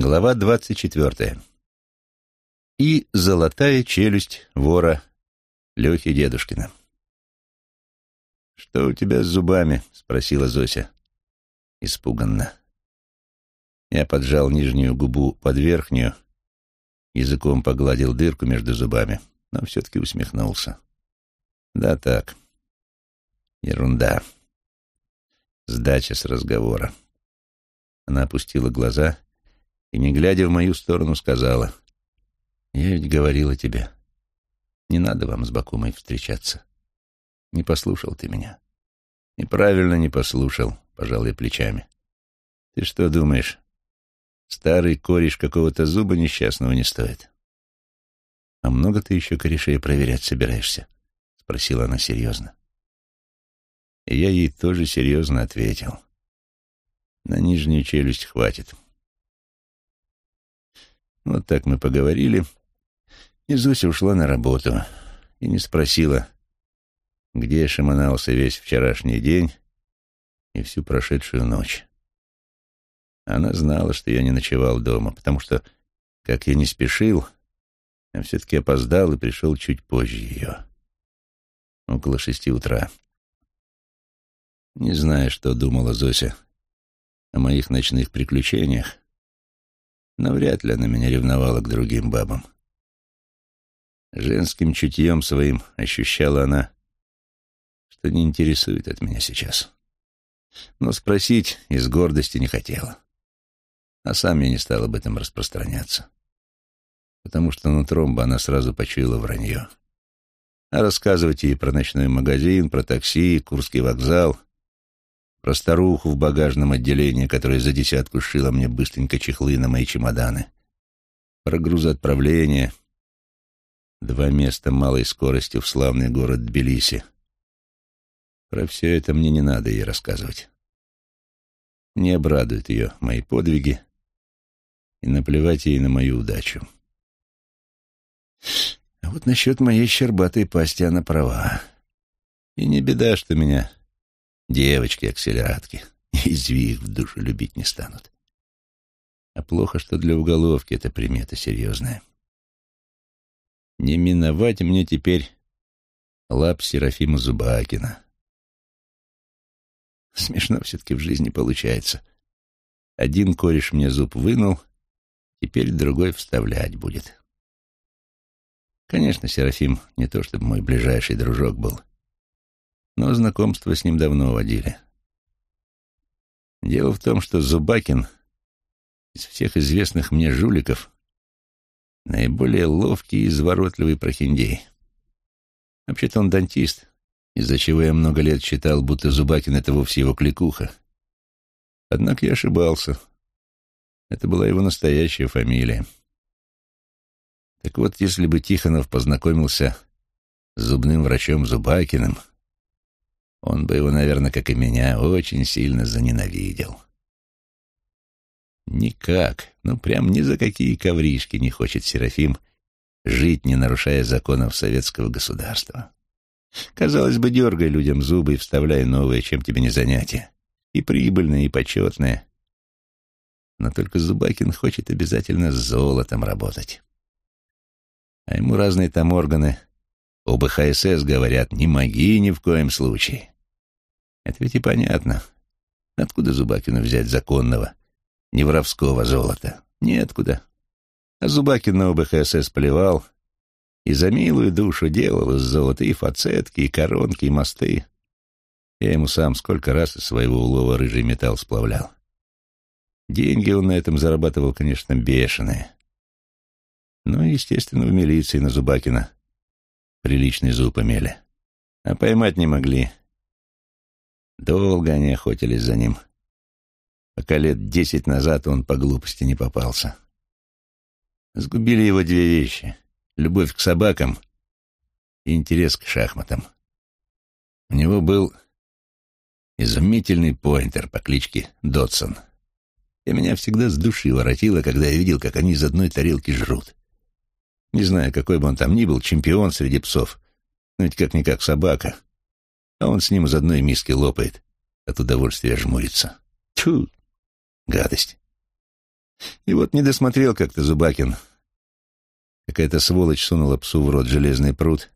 Глава двадцать четвертая. И золотая челюсть вора Лехи Дедушкина. «Что у тебя с зубами?» — спросила Зося. Испуганно. Я поджал нижнюю губу под верхнюю, языком погладил дырку между зубами, но все-таки усмехнулся. «Да так. Ерунда. Сдача с разговора». Она опустила глаза и, не глядя в мою сторону, сказала, «Я ведь говорила тебе, не надо вам с Бакумой встречаться. Не послушал ты меня». «И правильно не послушал», — пожал я плечами. «Ты что думаешь, старый кореш какого-то зуба несчастного не стоит?» «А много ты еще корешей проверять собираешься?» — спросила она серьезно. И я ей тоже серьезно ответил. «На нижнюю челюсть хватит». Вот так мы поговорили, и Зуся ушла на работу и не спросила, где шаманался весь вчерашний день и всю прошедшую ночь. Она знала, что я не ночевал дома, потому что, как я не спешил, я все-таки опоздал и пришел чуть позже ее, около шести утра. Не знаю, что думала Зося о моих ночных приключениях, но вряд ли она меня ревновала к другим бабам. Женским чутьем своим ощущала она, что не интересует от меня сейчас. Но спросить из гордости не хотела. А сам я не стал об этом распространяться. Потому что нутром бы она сразу почуяла вранье. А рассказывать ей про ночной магазин, про такси, Курский вокзал, про старуху в багажном отделении, которая за десятку сшила мне быстренько чехлы на мои чемоданы, про грузоотправление, два места малой скоростью в славный город Тбилиси. Про все это мне не надо ей рассказывать. Не обрадуют ее мои подвиги, и наплевать ей на мою удачу. А вот насчет моей щербатой пасти она права. И не беда, что меня Девочки-акселератки. Изви их в душу любить не станут. А плохо, что для уголовки это примета серьезная. Не миновать мне теперь лап Серафима Зубакина. Смешно все-таки в жизни получается. Один кореш мне зуб вынул, теперь другой вставлять будет. Конечно, Серафим не то чтобы мой ближайший дружок был но знакомство с ним давно водили. Дело в том, что Зубакин из всех известных мне жуликов наиболее ловкий и изворотливый прохиндей. Вообще-то он дантист, из-за чего я много лет считал, будто Зубакин — это вовсе его кликуха. Однако я ошибался. Это была его настоящая фамилия. Так вот, если бы Тихонов познакомился с зубным врачом Зубакиным, он бы его, наверное, как и меня, очень сильно заненавидел. Никак, ну прям ни за какие ковришки не хочет Серафим жить, не нарушая законов советского государства. Казалось бы, дергай людям зубы и вставляй новые, чем тебе не занятие. И прибыльное, и почетное. Но только Зубакин хочет обязательно с золотом работать. А ему разные там органы Оба ХСС говорят, не моги ни в коем случае. Это ведь и понятно. Откуда Зубакину взять законного, не воровского золота? Неоткуда. А Зубакин на ОБХСС плевал и за милую душу делал из золота и фацетки, и коронки, и мосты. Я ему сам сколько раз из своего улова рыжий металл сплавлял. Деньги он на этом зарабатывал, конечно, бешеные. Ну и, естественно, в милиции на Зубакина приличный зуб имели. А поймать не могли. Долго они охотились за ним, пока лет десять назад он по глупости не попался. Сгубили его две вещи — любовь к собакам и интерес к шахматам. У него был изумительный поинтер по кличке Дотсон. И меня всегда с души воротило, когда я видел, как они из одной тарелки жрут. Не знаю, какой бы он там ни был, чемпион среди псов, но ведь как-никак собака. А он с ним из одной миски лопает, от удовольствия жмурится. Тьфу, гадость. И вот не досмотрел как-то Зубакин. Какая-то сволочь сунула псу в рот железный пруд,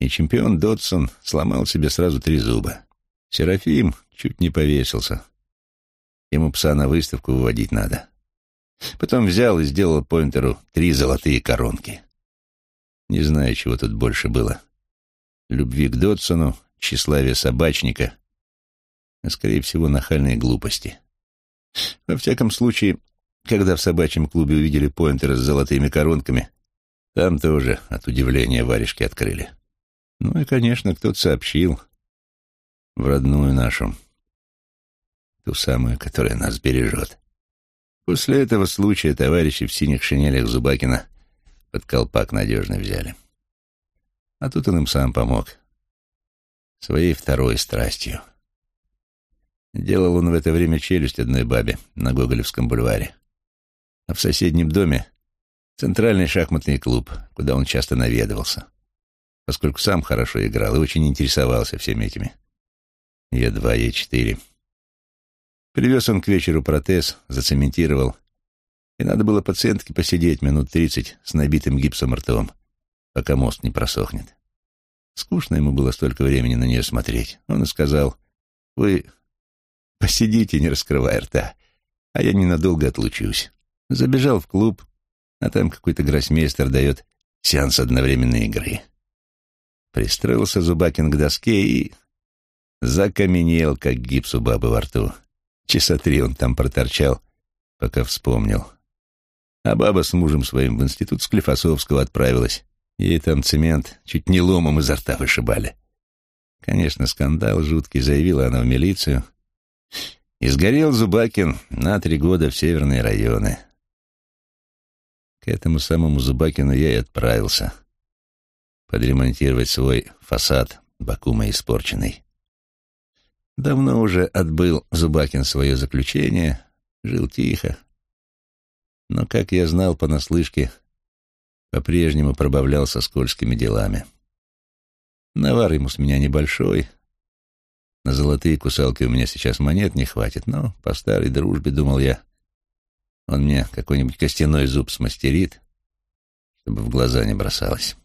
и чемпион Додсон сломал себе сразу три зуба. Серафим чуть не повесился. Ему пса на выставку выводить надо. Потом взял и сделал Пойнтеру три золотые коронки. Не знаю, чего тут больше было. Любви к Додсону, тщеславия собачника, а, скорее всего, нахальные глупости. Во всяком случае, когда в собачьем клубе увидели Пойнтера с золотыми коронками, там тоже от удивления варежки открыли. Ну и, конечно, кто-то сообщил в родную нашу, ту самую, которая нас бережет. После этого случая товарищи в синих шинелях Зубакина под колпак надежно взяли. А тут он им сам помог. Своей второй страстью. Делал он в это время челюсть одной бабе на Гоголевском бульваре. А в соседнем доме центральный шахматный клуб, куда он часто наведывался, поскольку сам хорошо играл и очень интересовался всеми этими Е2, Е4. Привез он к вечеру протез, зацементировал, и надо было пациентке посидеть минут тридцать с набитым гипсом ртом, пока мост не просохнет. Скучно ему было столько времени на нее смотреть. Он и сказал, «Вы посидите, не раскрывая рта, а я ненадолго отлучусь». Забежал в клуб, а там какой-то гроссмейстер дает сеанс одновременной игры. Пристроился Зубакин к доске и закаменел, как гипс у бабы во рту. Часа три он там проторчал, пока вспомнил. А баба с мужем своим в институт Склифосовского отправилась. Ей там цемент чуть не ломом изо рта вышибали. Конечно, скандал жуткий, заявила она в милицию. И сгорел Зубакин на три года в северные районы. К этому самому Зубакину я и отправился. Подремонтировать свой фасад, Бакума испорченный. Давно уже отбыл Зубакин свое заключение, жил тихо. Но, как я знал понаслышке, по-прежнему пробавлялся скользкими делами. Навар ему с меня небольшой. На золотые кусалки у меня сейчас монет не хватит, но по старой дружбе, думал я, он мне какой-нибудь костяной зуб смастерит, чтобы в глаза не бросалось.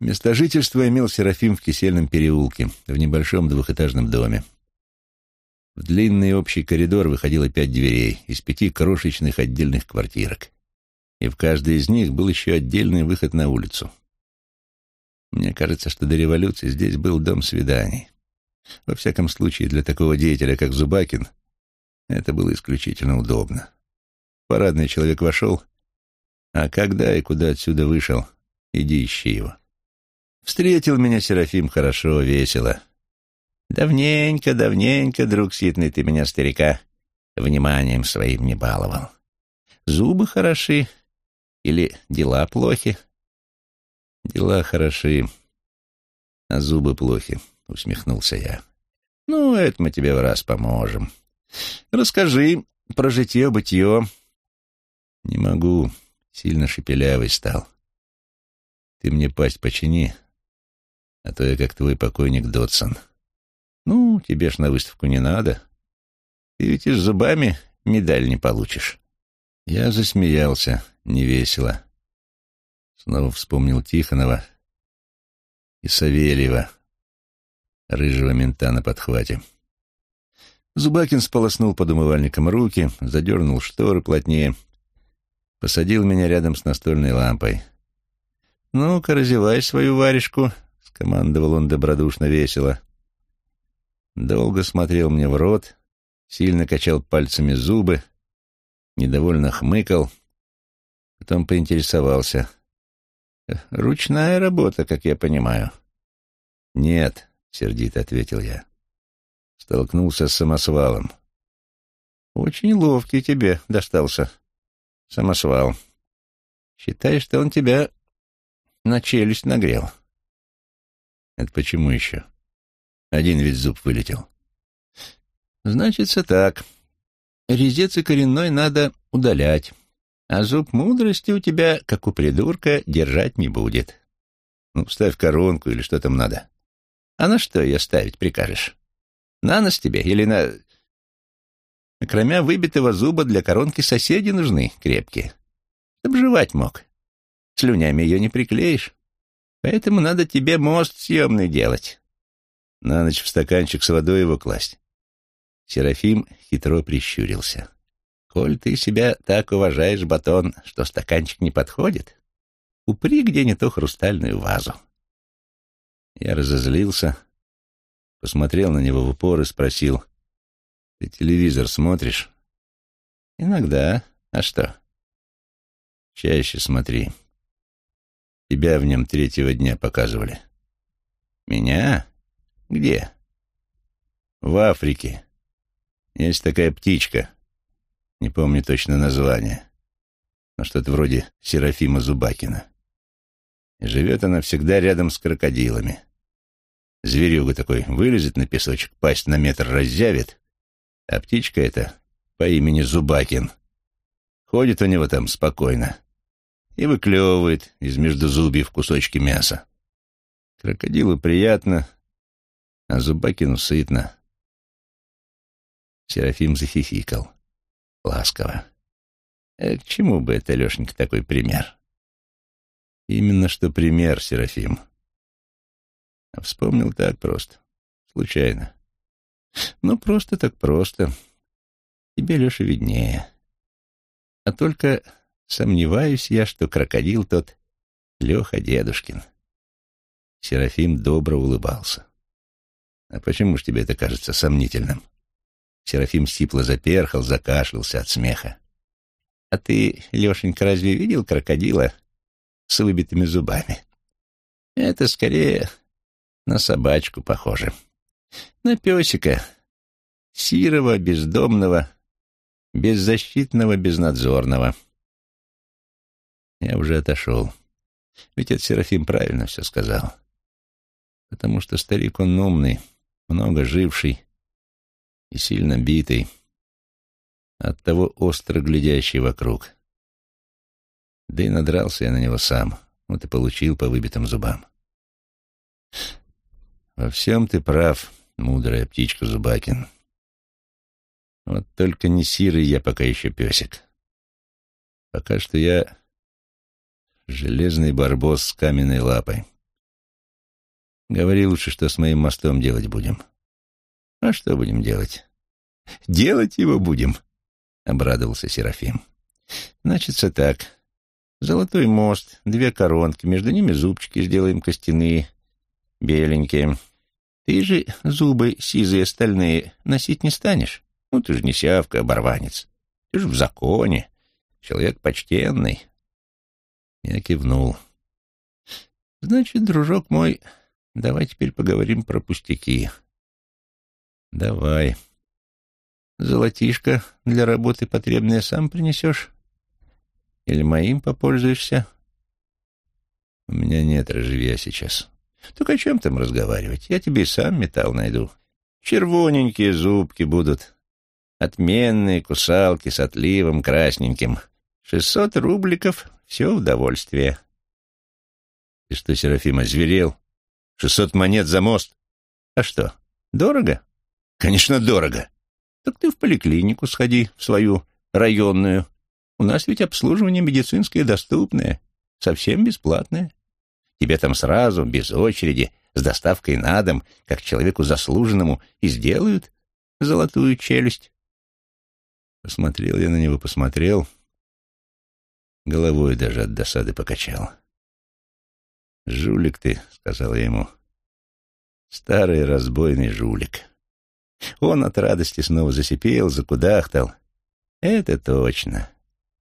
Место жительства имел Серафим в Кисельном переулке, в небольшом двухэтажном доме. В длинный общий коридор выходило пять дверей из пяти крошечных отдельных квартирок, и в каждой из них был еще отдельный выход на улицу. Мне кажется, что до революции здесь был дом свиданий. Во всяком случае, для такого деятеля, как Зубакин, это было исключительно удобно. Парадный человек вошел, а когда и куда отсюда вышел, иди ищи его. Встретил меня Серафим хорошо, весело. Давненько, давненько, друг ситный, ты меня, старика, вниманием своим не баловал. Зубы хороши или дела плохи? Дела хороши, а зубы плохи, усмехнулся я. Ну, это мы тебе в раз поможем. Расскажи про житье-бытье. Не могу, сильно шепелявый стал. Ты мне пасть почини, а то я как твой покойник Додсон. Ну, тебе ж на выставку не надо. Ты ведь и с зубами медаль не получишь. Я засмеялся, невесело. Снова вспомнил Тихонова и Савельева, рыжего мента на подхвате. Зубакин сполоснул под умывальником руки, задернул шторы плотнее, посадил меня рядом с настольной лампой. «Ну-ка, разевай свою варежку», — скомандовал он добродушно весело. Долго смотрел мне в рот, сильно качал пальцами зубы, недовольно хмыкал, потом поинтересовался. «Ручная работа, как я понимаю». «Нет», — сердито ответил я. Столкнулся с самосвалом. «Очень ловкий тебе достался самосвал. Считай, что он тебя на челюсть нагрел». Это почему еще? Один ведь зуб вылетел. Значится так. Резец и коренной надо удалять, а зуб мудрости у тебя, как у придурка, держать не будет. Ну, ставь коронку или что там надо. А на что ее ставить прикажешь? На нос тебе или на... Кроме выбитого зуба для коронки соседи нужны крепкие, чтобы жевать мог. Слюнями ее не приклеишь. Поэтому надо тебе мост съемный делать. На ночь в стаканчик с водой его класть. Серафим хитро прищурился. Коль ты себя так уважаешь, батон, что стаканчик не подходит, упри где не то хрустальную вазу. Я разозлился, посмотрел на него в упор и спросил, «Ты телевизор смотришь?» «Иногда. А что?» «Чаще смотри. Тебя в нем третьего дня показывали». «Меня? Где?» «В Африке. Есть такая птичка. Не помню точно название. Но что-то вроде Серафима Зубакина. И живет она всегда рядом с крокодилами. Зверюга такой вылезет на песочек, пасть на метр разъявит, а птичка эта по имени Зубакин ходит у него там спокойно и выклевывает из между зубьев кусочки мяса. Крокодилу приятно, а Зубакину сытно. Серафим захихикал. Ласково. «Э, к чему бы это, Лешенька, такой пример? Именно что пример, Серафим. А вспомнил так просто. Случайно. Ну, просто так просто. Тебе, Леша, виднее. А только сомневаюсь я, что крокодил тот Леха Дедушкин. Серафим добро улыбался. А почему ж тебе это кажется сомнительным? Серафим сипло заперхал, закашлялся от смеха. А ты, Лешенька, разве видел крокодила с выбитыми зубами? Это скорее на собачку похоже. На песика. Сирого, бездомного, беззащитного, безнадзорного. Я уже отошел. Ведь это Серафим правильно все сказал. Потому что старик он умный, много живший и сильно битый, оттого остро глядящий вокруг. Да и надрался я на него сам, вот и получил по выбитым зубам. Во всем ты прав, мудрая птичка Зубакин. Вот только не сирый я пока еще песик. Пока что я железный барбос с каменной лапой. Говори лучше, что с моим мостом делать будем. А что будем делать? Делать его будем, — обрадовался Серафим. Значится так. Золотой мост, две коронки, между ними зубчики сделаем костяные, беленькие. Ты же зубы сизые стальные носить не станешь. Ну, ты же не сявка, оборванец. Ты же в законе, человек почтенный. Я кивнул. Значит, дружок мой, давай теперь поговорим про пустяки. Давай. Золотишко для работы потребное сам принесешь? Или моим попользуешься? У меня нет рожевья сейчас. Так о чем там разговаривать? Я тебе и сам металл найду. Червоненькие зубки будут. Отменные кусалки с отливом красненьким. Шестьсот рубликов — все удовольствие. Ты что, Серафим, озверел? Шестьсот монет за мост? А что, дорого? Конечно, дорого. Так ты в поликлинику сходи, в свою районную. У нас ведь обслуживание медицинское доступное, совсем бесплатное. Тебе там сразу, без очереди, с доставкой на дом, как человеку заслуженному, и сделают золотую челюсть. Посмотрел я на него, посмотрел, головой даже от досады покачал. «Жулик ты», — сказал я ему, — «старый разбойный жулик». Он от радости снова засипел, закудахтал. «Это точно.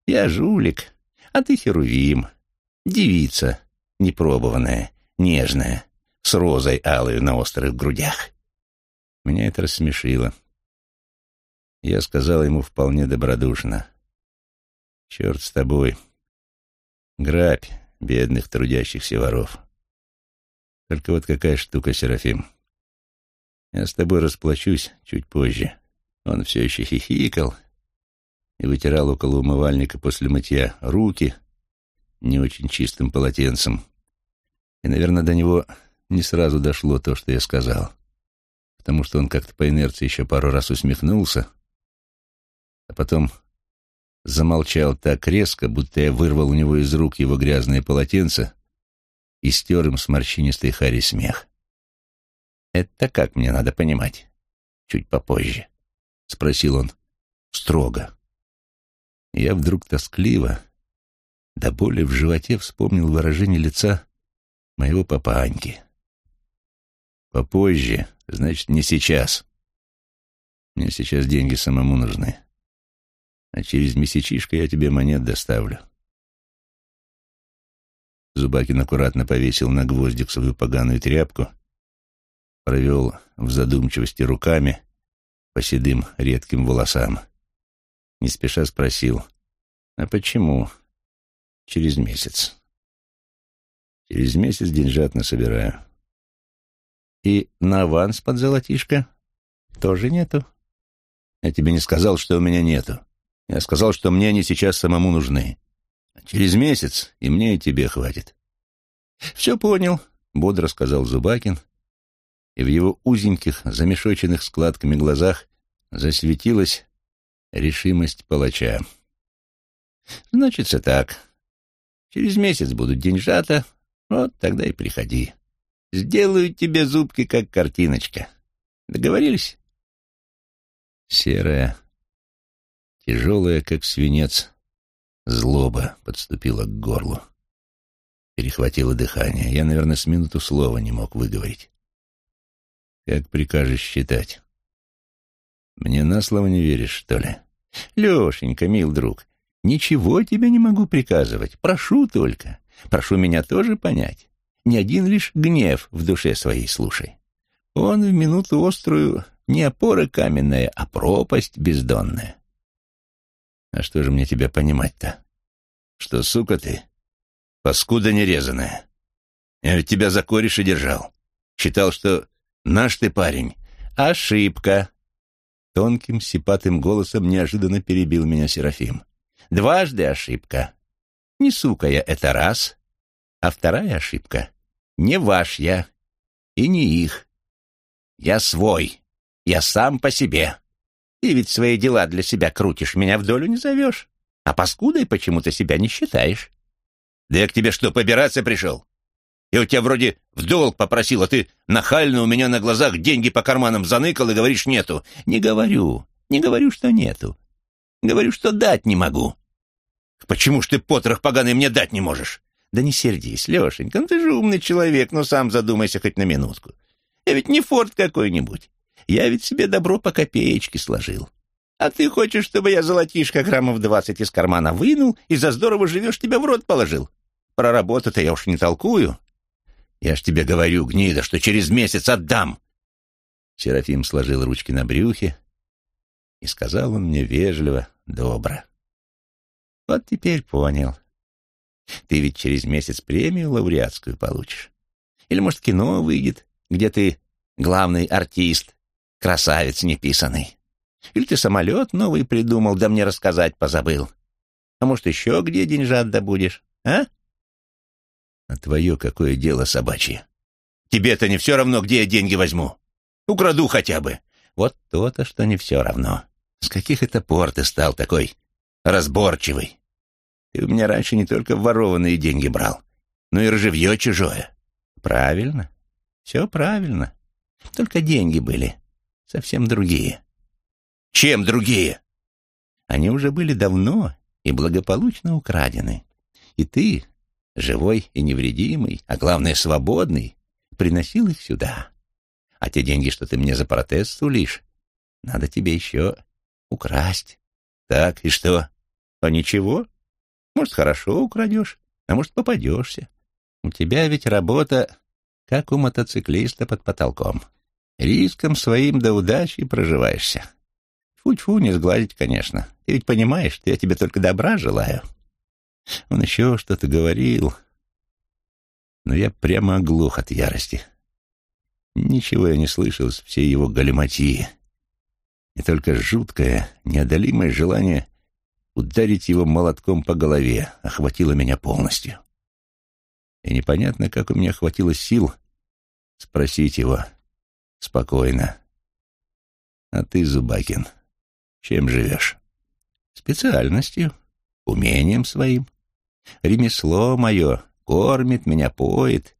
Я жулик, а ты херувим, девица, непробованная, нежная, с розой алой на острых грудях. Меня это рассмешило. Я сказал ему вполне добродушно. «Черт с тобой. Грабь бедных трудящихся воров. Только вот какая штука, Серафим. Я с тобой расплачусь чуть позже». Он все еще хихикал и вытирал около умывальника после мытья руки — не очень чистым полотенцем. И, наверное, до него не сразу дошло то, что я сказал, потому что он как-то по инерции еще пару раз усмехнулся, а потом замолчал так резко, будто я вырвал у него из рук его грязное полотенце и стер им с морщинистой Хари смех. «Это как мне надо понимать?» «Чуть попозже», — спросил он строго. Я вдруг тоскливо, до боли в животе вспомнил выражение лица моего папаньки. «Попозже, значит, не сейчас. Мне сейчас деньги самому нужны. А через месячишко я тебе монет доставлю». Зубакин аккуратно повесил на гвоздик свою поганую тряпку, провел в задумчивости руками по седым редким волосам. Не спеша спросил, «А почему через месяц?» «Через месяц деньжат насобираю». «И на аванс под золотишко тоже нету?» «Я тебе не сказал, что у меня нету. Я сказал, что мне они сейчас самому нужны. Через месяц и мне, и тебе хватит. Все понял, бодро сказал Зубакин, и в его узеньких, замешоченных складками глазах засветилась решимость палача. Значится так. Через месяц будут деньжата, вот тогда и приходи. Сделаю тебе зубки, как картиночка. Договорились? Серая, тяжелая, как свинец, Злоба подступила к горлу. Перехватило дыхание. Я, наверное, с минуту слова не мог выговорить. Как прикажешь считать? Мне на слово не веришь, что ли? Лешенька, мил друг, ничего тебе не могу приказывать. Прошу только. Прошу меня тоже понять. Ни один лишь гнев в душе своей слушай. Он в минуту острую не опора каменная, а пропасть бездонная. А что же мне тебя понимать-то? Что, сука ты, паскуда нерезанная? Я ведь тебя за кореша держал. Считал, что наш ты парень. Ошибка. Тонким, сипатым голосом неожиданно перебил меня Серафим. Дважды ошибка. Не сука я, это раз. А вторая ошибка. Не ваш я. И не их. Я свой. Я сам по себе. Ты ведь свои дела для себя крутишь, меня в долю не зовешь. А паскудой почему-то себя не считаешь. Да я к тебе что, побираться пришел? Я у тебя вроде в долг попросил, а ты нахально у меня на глазах деньги по карманам заныкал и говоришь нету. Не говорю, не говорю, что нету. Говорю, что дать не могу. Почему ж ты потрох поганый мне дать не можешь? Да не сердись, Лешенька, ну ты же умный человек, но сам задумайся хоть на минутку. Я ведь не форт какой-нибудь. Я ведь себе добро по копеечке сложил. А ты хочешь, чтобы я золотишко граммов двадцать из кармана вынул и за здорово живешь тебя в рот положил? Про работу-то я уж не толкую. Я ж тебе говорю, гнида, что через месяц отдам. Серафим сложил ручки на брюхе, и сказал он мне вежливо, добро. Вот теперь понял. Ты ведь через месяц премию лауреатскую получишь. Или, может, кино выйдет, где ты главный артист, Красавец неписанный. Или ты самолет новый придумал, да мне рассказать позабыл. А может, еще где деньжат добудешь, а? А твое какое дело собачье? Тебе-то не все равно, где я деньги возьму. Украду хотя бы. Вот то-то, что не все равно. С каких это пор ты стал такой разборчивый? Ты у меня раньше не только ворованные деньги брал, но и ржевье чужое. Правильно, все правильно. Только деньги были совсем другие. Чем другие? Они уже были давно и благополучно украдены. И ты, живой и невредимый, а главное свободный, приносил их сюда. А те деньги, что ты мне за протез сулишь, надо тебе еще украсть. Так, и что? А ничего. Может, хорошо украдешь, а может, попадешься. У тебя ведь работа, как у мотоциклиста под потолком. Риском своим до удачи проживаешься. Фу-фу, не сгладить, конечно. Ты ведь понимаешь, что я тебе только добра желаю. Он еще что-то говорил, но я прямо оглох от ярости. Ничего я не слышал из всей его галиматии. И только жуткое, неодолимое желание ударить его молотком по голове охватило меня полностью. И непонятно, как у меня хватило сил спросить его — Спокойно. А ты, Зубакин, чем живешь? Специальностью, умением своим. Ремесло мое кормит меня, поет,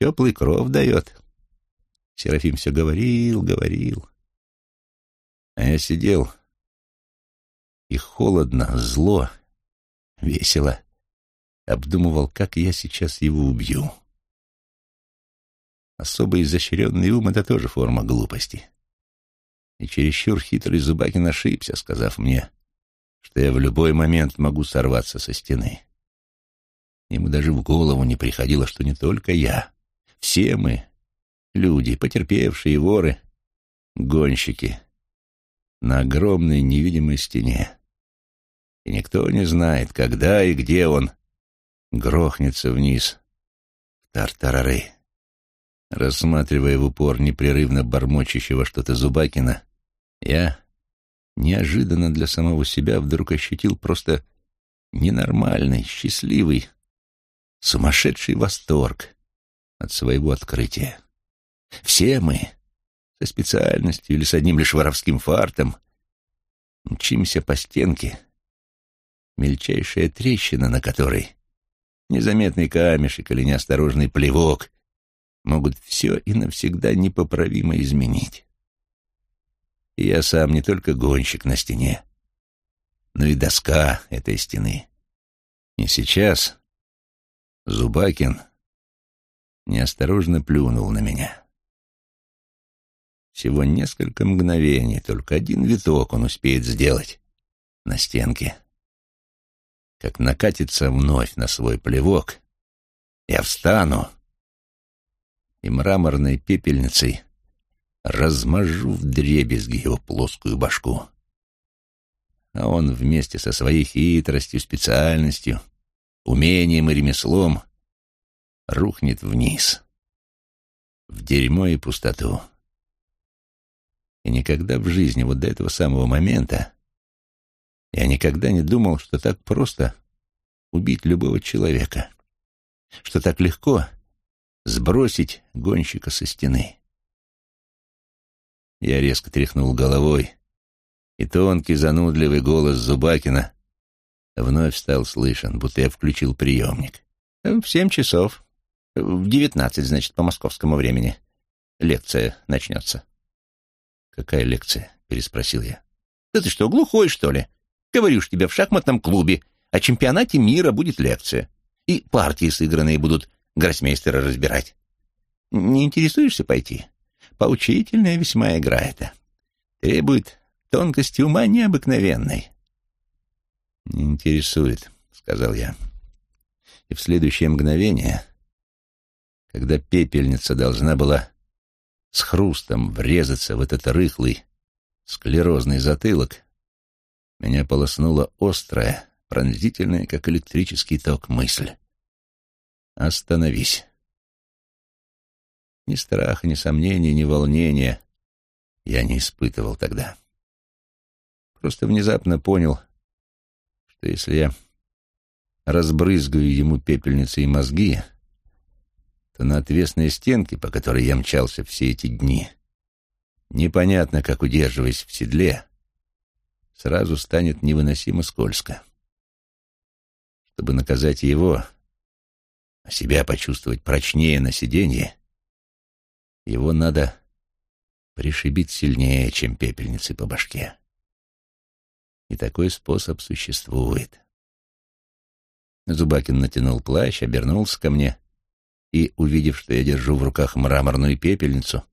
теплый кров дает. Серафим все говорил, говорил. А я сидел и холодно, зло, весело обдумывал, как я сейчас его убью. Особо изощренный ум — это тоже форма глупости. И чересчур хитрый Зубакин ошибся, сказав мне, что я в любой момент могу сорваться со стены. Ему даже в голову не приходило, что не только я, все мы, люди, потерпевшие воры, гонщики, на огромной невидимой стене. И никто не знает, когда и где он грохнется вниз в тартарары. Рассматривая в упор непрерывно бормочущего что-то Зубакина, я неожиданно для самого себя вдруг ощутил просто ненормальный, счастливый, сумасшедший восторг от своего открытия. Все мы, со специальностью или с одним лишь воровским фартом, мчимся по стенке, мельчайшая трещина на которой, незаметный камешек или неосторожный плевок могут все и навсегда непоправимо изменить. И я сам не только гонщик на стене, но и доска этой стены. И сейчас Зубакин неосторожно плюнул на меня. Всего несколько мгновений, только один виток он успеет сделать на стенке. Как накатится вновь на свой плевок, я встану и мраморной пепельницей размажу в дребезги его плоскую башку. А он вместе со своей хитростью, специальностью, умением и ремеслом рухнет вниз, в дерьмо и пустоту. И никогда в жизни, вот до этого самого момента, я никогда не думал, что так просто убить любого человека, что так легко сбросить гонщика со стены. Я резко тряхнул головой, и тонкий занудливый голос Зубакина вновь стал слышен, будто я включил приемник. «В семь часов. В девятнадцать, значит, по московскому времени. Лекция начнется». «Какая лекция?» — переспросил я. «Да ты что, глухой, что ли? Говорю ж тебе, в шахматном клубе о чемпионате мира будет лекция. И партии сыгранные будут гроссмейстера разбирать. Не интересуешься пойти?» Поучительная весьма игра эта. Требует тонкости ума необыкновенной. «Не интересует», — сказал я. И в следующее мгновение, когда пепельница должна была с хрустом врезаться в этот рыхлый, склерозный затылок, меня полоснула острая, пронзительная, как электрический ток, мысль. «Остановись». Ни страха, ни сомнения, ни волнения я не испытывал тогда. Просто внезапно понял, что если я разбрызгаю ему пепельницей мозги, то на отвесной стенке, по которой я мчался все эти дни, непонятно, как удерживаясь в седле, сразу станет невыносимо скользко. Чтобы наказать его, себя почувствовать прочнее на сиденье, его надо пришибить сильнее, чем пепельницы по башке. И такой способ существует. Зубакин натянул плащ, обернулся ко мне и, увидев, что я держу в руках мраморную пепельницу,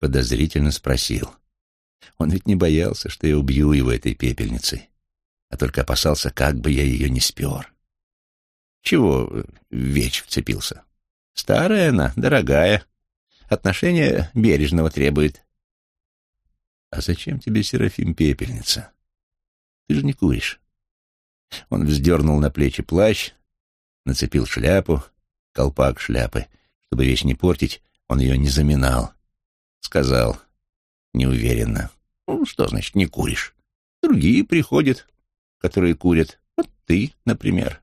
подозрительно спросил. Он ведь не боялся, что я убью его этой пепельницей, а только опасался, как бы я ее не спер. Чего в веч вцепился? Старая она, дорогая, Отношения бережного требует. А зачем тебе, Серафим, пепельница? Ты же не куришь. Он вздернул на плечи плащ, нацепил шляпу, колпак шляпы. Чтобы вещь не портить, он ее не заминал. Сказал неуверенно. «Ну, что значит не куришь? Другие приходят, которые курят. Вот ты, например.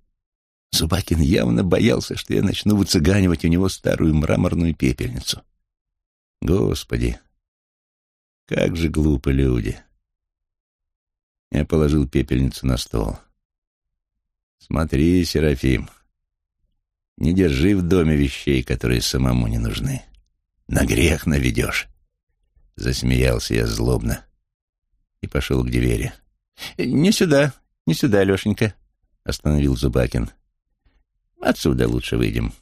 Зубакин явно боялся, что я начну выцыганивать у него старую мраморную пепельницу. Господи, как же глупы люди. Я положил пепельницу на стол. Смотри, Серафим, не держи в доме вещей, которые самому не нужны. На грех наведешь. Засмеялся я злобно и пошел к двери. «Не сюда, не сюда, Лешенька», — остановил Зубакин. «Отсюда лучше выйдем».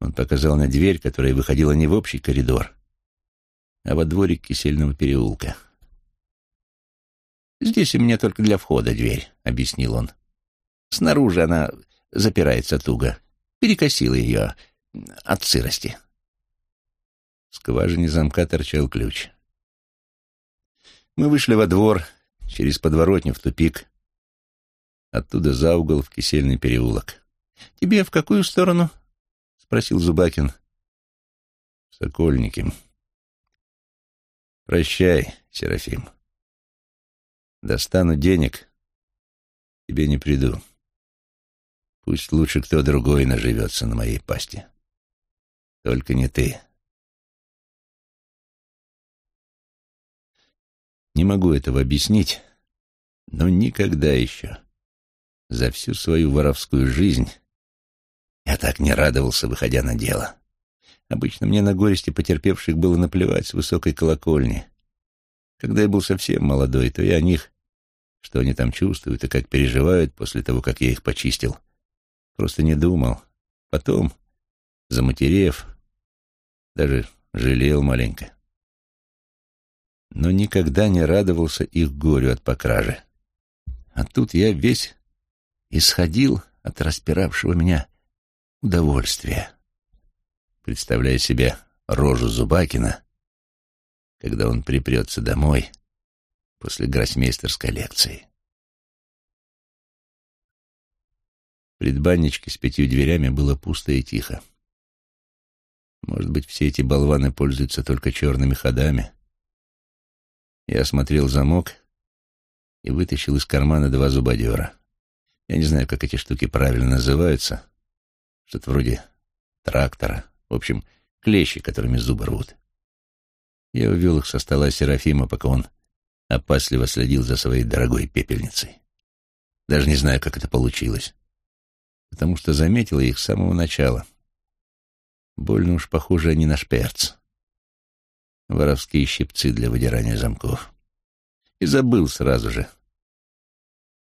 Он показал на дверь, которая выходила не в общий коридор, а во дворик кисельного переулка. «Здесь у меня только для входа дверь», — объяснил он. «Снаружи она запирается туго. Перекосила ее от сырости». В скважине замка торчал ключ. Мы вышли во двор, через подворотню в тупик. Оттуда за угол в кисельный переулок. «Тебе в какую сторону?» — спросил Зубакин. «В Сокольники». «Прощай, Серафим. Достану денег, тебе не приду. Пусть лучше кто другой наживется на моей пасти. Только не ты». Не могу этого объяснить, но никогда еще за всю свою воровскую жизнь я так не радовался, выходя на дело. Обычно мне на горести потерпевших было наплевать с высокой колокольни. Когда я был совсем молодой, то я о них, что они там чувствуют и как переживают после того, как я их почистил, просто не думал. Потом, заматерев, даже жалел маленько но никогда не радовался их горю от покражи. А тут я весь исходил от распиравшего меня удовольствия, представляя себе рожу Зубакина, когда он припрется домой после гроссмейстерской лекции. Предбанничке с пятью дверями было пусто и тихо. Может быть, все эти болваны пользуются только черными ходами — я осмотрел замок и вытащил из кармана два зубодера. Я не знаю, как эти штуки правильно называются. Что-то вроде трактора. В общем, клещи, которыми зубы рвут. Я увел их со стола Серафима, пока он опасливо следил за своей дорогой пепельницей. Даже не знаю, как это получилось. Потому что заметил я их с самого начала. Больно уж похожи они на шперц воровские щипцы для выдирания замков. И забыл сразу же.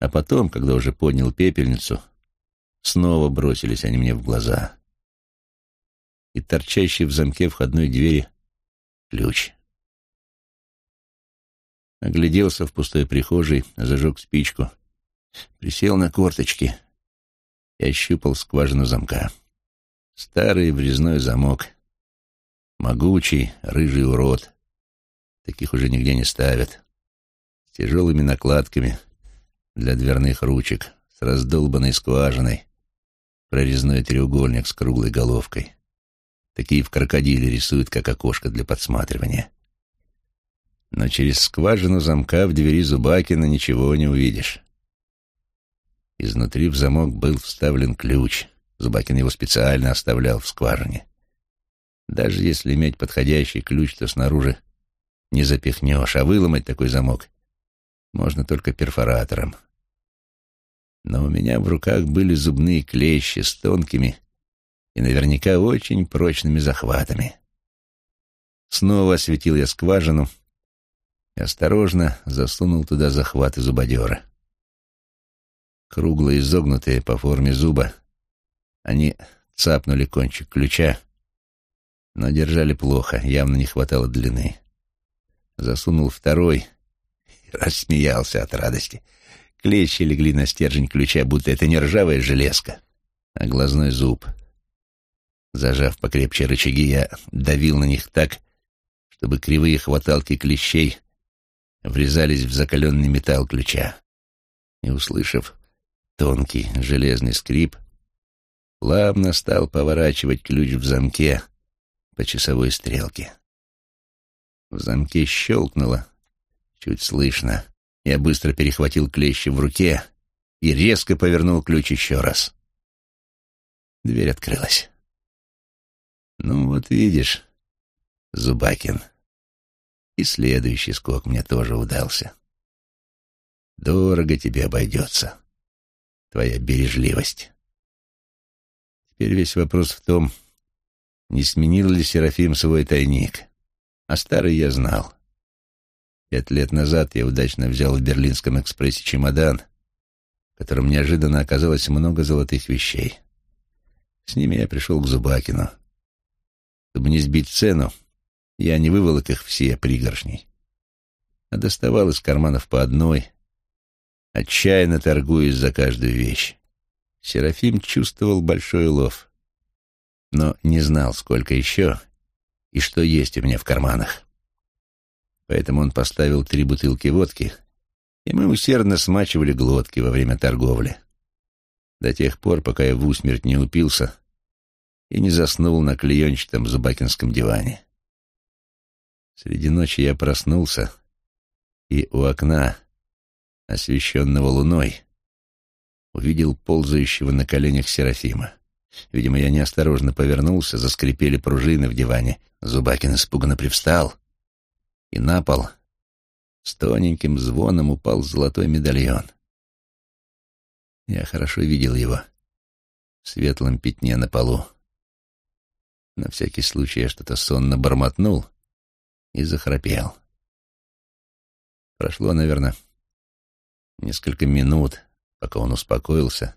А потом, когда уже поднял пепельницу, снова бросились они мне в глаза. И торчащий в замке входной двери ключ. Огляделся в пустой прихожей, зажег спичку, присел на корточки и ощупал скважину замка. Старый врезной замок — Могучий, рыжий урод. Таких уже нигде не ставят. С тяжелыми накладками для дверных ручек, с раздолбанной скважиной, прорезной треугольник с круглой головкой. Такие в крокодиле рисуют, как окошко для подсматривания. Но через скважину замка в двери Зубакина ничего не увидишь. Изнутри в замок был вставлен ключ. Зубакин его специально оставлял в скважине. Даже если иметь подходящий ключ, то снаружи не запихнешь, а выломать такой замок можно только перфоратором. Но у меня в руках были зубные клещи с тонкими и наверняка очень прочными захватами. Снова осветил я скважину и осторожно засунул туда захваты зубодера. Круглые изогнутые по форме зуба, они цапнули кончик ключа, но держали плохо, явно не хватало длины. Засунул второй рассмеялся от радости. Клещи легли на стержень ключа, будто это не ржавая железка, а глазной зуб. Зажав покрепче рычаги, я давил на них так, чтобы кривые хваталки клещей врезались в закаленный металл ключа. И, услышав тонкий железный скрип, плавно стал поворачивать ключ в замке, по часовой стрелке. В замке щелкнуло, чуть слышно. Я быстро перехватил клещи в руке и резко повернул ключ еще раз. Дверь открылась. Ну вот видишь, Зубакин. И следующий скок мне тоже удался. Дорого тебе обойдется твоя бережливость. Теперь весь вопрос в том, не сменил ли Серафим свой тайник. А старый я знал. Пять лет назад я удачно взял в Берлинском экспрессе чемодан, в котором неожиданно оказалось много золотых вещей. С ними я пришел к Зубакину. Чтобы не сбить цену, я не выволок их все пригоршней, а доставал из карманов по одной, отчаянно торгуясь за каждую вещь. Серафим чувствовал большой улов, но не знал, сколько еще и что есть у меня в карманах. Поэтому он поставил три бутылки водки, и мы усердно смачивали глотки во время торговли. До тех пор, пока я в усмерть не упился и не заснул на клеенчатом зубакинском диване. Среди ночи я проснулся, и у окна освещенного луной, увидел ползающего на коленях Серафима. Видимо, я неосторожно повернулся, заскрипели пружины в диване. Зубакин испуганно привстал, и на пол с тоненьким звоном упал золотой медальон. Я хорошо видел его в светлом пятне на полу. На всякий случай я что-то сонно бормотнул и захрапел. Прошло, наверное, Несколько минут, пока он успокоился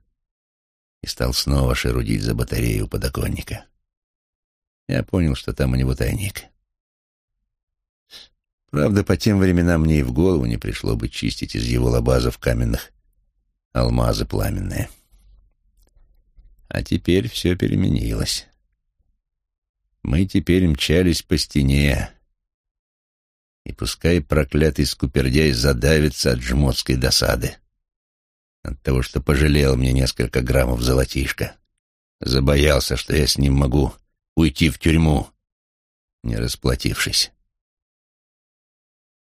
и стал снова шерудить за батарею у подоконника. Я понял, что там у него тайник. Правда, по тем временам мне и в голову не пришло бы чистить из его лабазов каменных алмазы пламенные. А теперь все переменилось. Мы теперь мчались по стене, и пускай проклятый скупердяй задавится от жмотской досады. От того, что пожалел мне несколько граммов золотишка. Забоялся, что я с ним могу уйти в тюрьму, не расплатившись.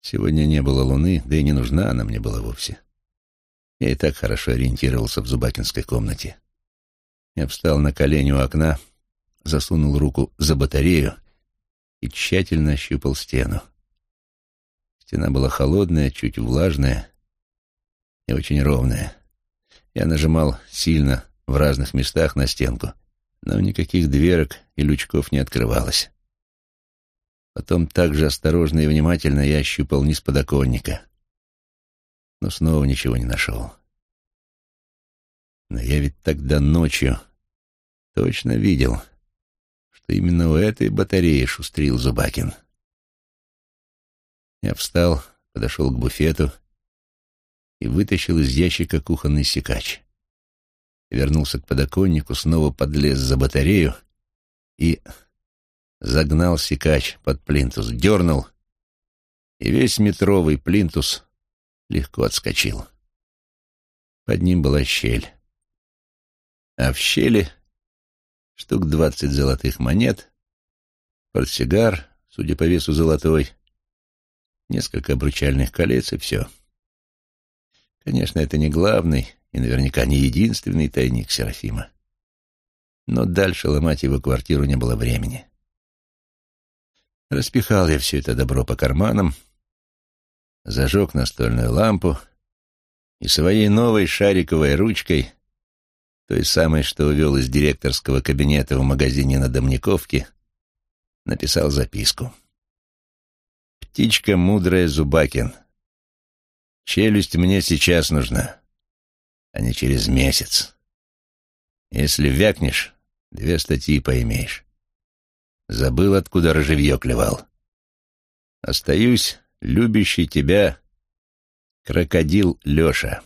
Сегодня не было луны, да и не нужна она мне была вовсе. Я и так хорошо ориентировался в Зубакинской комнате. Я встал на колени у окна, засунул руку за батарею и тщательно ощупал стену. Стена была холодная, чуть влажная и очень ровная. Я нажимал сильно в разных местах на стенку, но никаких дверок и лючков не открывалось. Потом также осторожно и внимательно я ощупал низ подоконника, но снова ничего не нашел. Но я ведь тогда ночью точно видел, что именно у этой батареи шустрил Зубакин. Я встал, подошел к буфету и вытащил из ящика кухонный секач. Вернулся к подоконнику, снова подлез за батарею и загнал секач под плинтус, дернул, и весь метровый плинтус легко отскочил. Под ним была щель. А в щели штук двадцать золотых монет, портсигар, судя по весу золотой, несколько обручальных колец и все. Конечно, это не главный и наверняка не единственный тайник Серафима. Но дальше ломать его квартиру не было времени. Распихал я все это добро по карманам, зажег настольную лампу и своей новой шариковой ручкой, той самой, что увел из директорского кабинета в магазине на Домниковке, написал записку. Птичка мудрая Зубакин. Челюсть мне сейчас нужна, а не через месяц. Если вякнешь, две статьи поимеешь. Забыл, откуда рожевье клевал. Остаюсь, любящий тебя, крокодил Леша.